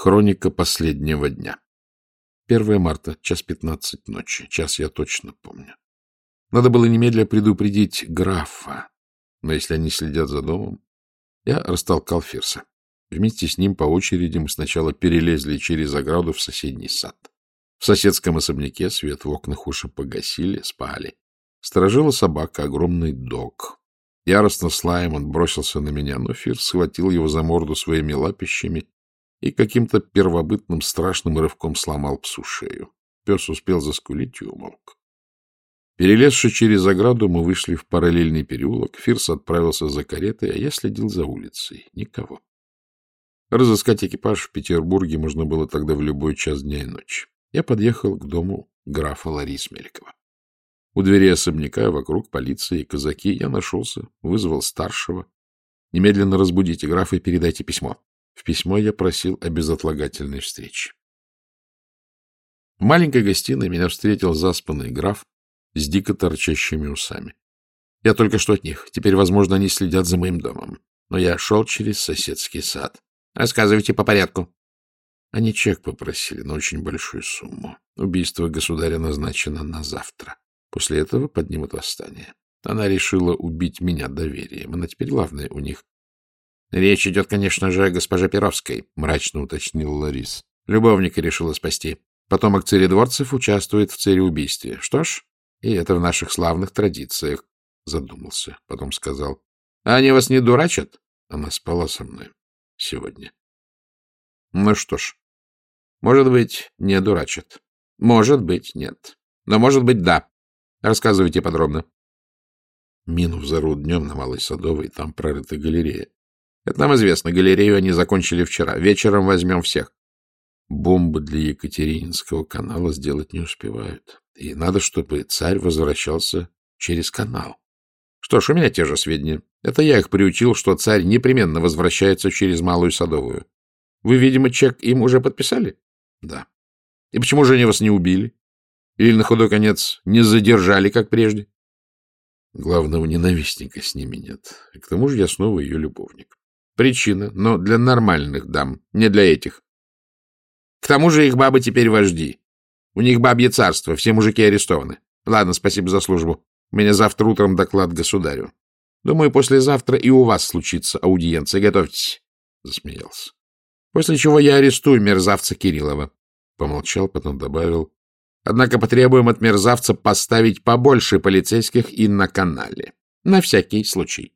Хроника последнего дня. 1 марта, час 15 ночи. Час я точно помню. Надо было немедля предупредить графа, но если они следят за домом... Я растолкал Фирса. Вместе с ним по очереди мы сначала перелезли через ограду в соседний сад. В соседском особняке свет в окнах уши погасили, спали. Сторожила собака, огромный дог. Яростно с лаем он бросился на меня, но Фирс схватил его за морду своими лапищами и каким-то первобытным страшным рывком сломал псу шею. Пес успел заскулить и умолк. Перелезши через ограду, мы вышли в параллельный переулок. Фирс отправился за каретой, а я следил за улицей. Никого. Разыскать экипаж в Петербурге можно было тогда в любой час дня и ночи. Я подъехал к дому графа Ларис Меликова. У двери особняка вокруг полиции и казаки я нашелся, вызвал старшего. Немедленно разбудите графа и передайте письмо. В письмо я просил о безотлагательной встрече. В маленькой гостиной меня встретил заспанный граф с дико торчащими усами. Я только что от них. Теперь, возможно, они следят за моим домом. Но я шел через соседский сад. Рассказывайте по порядку. Они чек попросили на очень большую сумму. Убийство государя назначено на завтра. После этого поднимут восстание. Она решила убить меня доверием. Она теперь главная у них. — Речь идет, конечно же, о госпоже Перовской, — мрачно уточнил Ларис. Любовника решила спасти. Потомок царедворцев участвует в цареубийстве. Что ж, и это в наших славных традициях. Задумался, потом сказал. — А они вас не дурачат? Она спала со мной сегодня. Ну что ж, может быть, не дурачат. Может быть, нет. Но может быть, да. Рассказывайте подробно. Мину взорвут днем на Малой Садовой, там прорыта галерея. Это нам известно. Галерею они закончили вчера. Вечером возьмем всех. Бомбы для Екатерининского канала сделать не успевают. И надо, чтобы царь возвращался через канал. Что ж, у меня те же сведения. Это я их приучил, что царь непременно возвращается через Малую Садовую. Вы, видимо, чек им уже подписали? Да. И почему же они вас не убили? Или на худой конец не задержали, как прежде? Главного ненавистника с ними нет. И к тому же я снова ее любовник. Причина, но для нормальных дам, не для этих. К тому же их бабы теперь вожди. У них бабье царство, все мужики арестованы. Ладно, спасибо за службу. У меня завтра утром доклад государю. Думаю, послезавтра и у вас случится аудиенция. Готовьтесь. Засмеялся. После чего я арестую мерзавца Кириллова. Помолчал, потом добавил. Однако потребуем от мерзавца поставить побольше полицейских и на канале. На всякий случай.